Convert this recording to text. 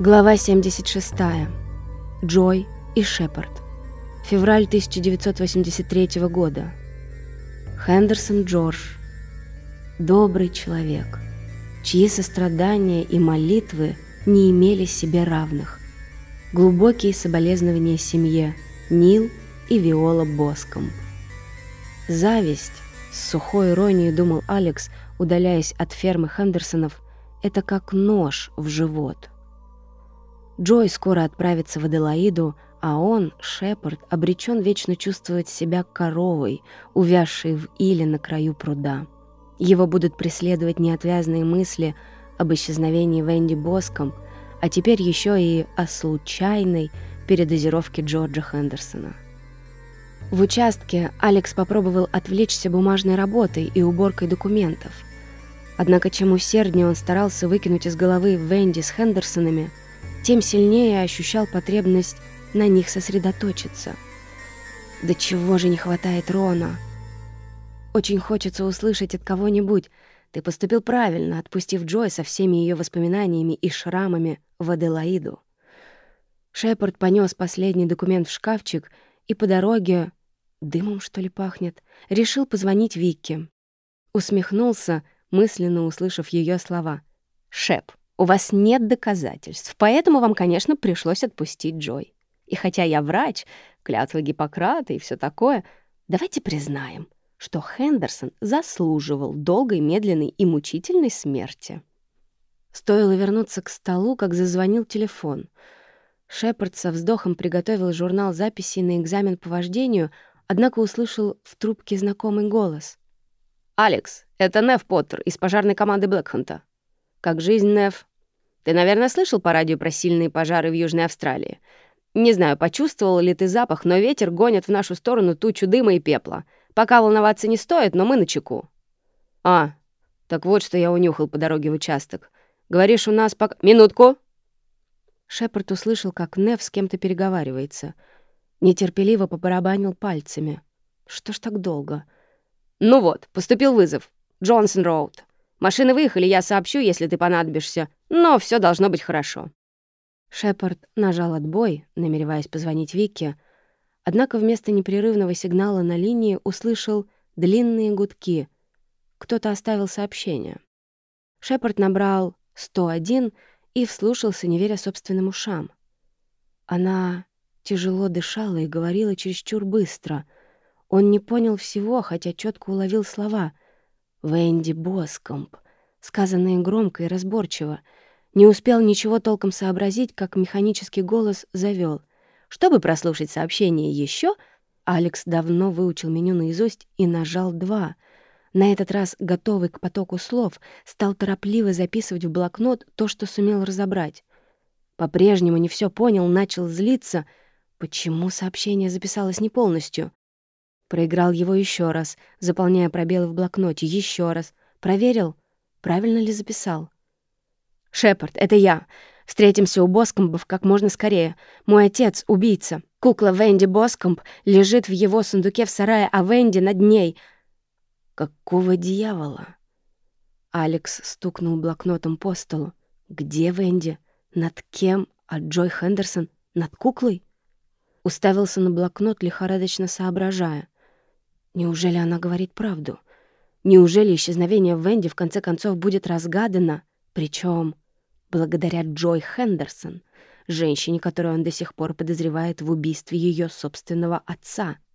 Глава 76. Джой и Шепард. Февраль 1983 года. Хендерсон Джордж. Добрый человек, чьи сострадания и молитвы не имели себе равных. Глубокие соболезнования семье Нил и Виола Боском. Зависть, с сухой иронией думал Алекс, удаляясь от фермы Хендерсонов, это как нож в живот – Джой скоро отправится в Аделаиду, а он, Шепард, обречен вечно чувствовать себя коровой, увязшей в иле на краю пруда. Его будут преследовать неотвязные мысли об исчезновении Венди Боском, а теперь еще и о случайной передозировке Джорджа Хендерсона. В участке Алекс попробовал отвлечься бумажной работой и уборкой документов. Однако чем усерднее он старался выкинуть из головы Венди с Хендерсонами – тем сильнее ощущал потребность на них сосредоточиться. Да чего же не хватает Рона? Очень хочется услышать от кого-нибудь. Ты поступил правильно, отпустив Джой со всеми ее воспоминаниями и шрамами в Аделаиду. Шепард понес последний документ в шкафчик и по дороге, дымом что ли пахнет, решил позвонить Викке. Усмехнулся, мысленно услышав ее слова. «Шеп, у вас нет доказательств, поэтому вам, конечно, пришлось отпустить Джой. И хотя я врач, клятва Гиппократа и все такое, давайте признаем, что Хендерсон заслуживал долгой, медленной и мучительной смерти. Стоило вернуться к столу, как зазвонил телефон. Шепард со вздохом приготовил журнал записей на экзамен по вождению, однако услышал в трубке знакомый голос. «Алекс, это Нев Поттер из пожарной команды Блэкханта. Как жизнь, Нев?» Ты, наверное, слышал по радио про сильные пожары в Южной Австралии. Не знаю, почувствовал ли ты запах, но ветер гонит в нашу сторону тучу дыма и пепла. Пока волноваться не стоит, но мы на чеку. А, так вот, что я унюхал по дороге в участок. Говоришь, у нас пока... Минутку!» Шепард услышал, как Нев с кем-то переговаривается. Нетерпеливо побарабанил пальцами. «Что ж так долго?» «Ну вот, поступил вызов. Джонсон Роуд. Машины выехали, я сообщу, если ты понадобишься. Но все должно быть хорошо». Шепард нажал отбой, намереваясь позвонить Вике, однако вместо непрерывного сигнала на линии услышал длинные гудки. Кто-то оставил сообщение. Шепард набрал 101 и вслушался, не веря собственным ушам. Она тяжело дышала и говорила чересчур быстро. Он не понял всего, хотя четко уловил слова. «Венди Боскомп», сказанные громко и разборчиво. Не успел ничего толком сообразить, как механический голос завёл. Чтобы прослушать сообщение ещё, Алекс давно выучил меню наизусть и нажал «два». На этот раз, готовый к потоку слов, стал торопливо записывать в блокнот то, что сумел разобрать. По-прежнему не всё понял, начал злиться. Почему сообщение записалось не полностью? Проиграл его ещё раз, заполняя пробелы в блокноте, ещё раз. Проверил — Правильно ли записал? «Шепард, это я. Встретимся у Боскомбов как можно скорее. Мой отец — убийца. Кукла Венди Боскомб лежит в его сундуке в сарае, а Венди над ней. Какого дьявола?» Алекс стукнул блокнотом по столу. «Где Венди? Над кем? А Джой Хендерсон? Над куклой?» Уставился на блокнот, лихорадочно соображая. «Неужели она говорит правду?» Неужели исчезновение Венди в конце концов будет разгадано? Причем благодаря Джой Хендерсон, женщине, которую он до сих пор подозревает в убийстве ее собственного отца —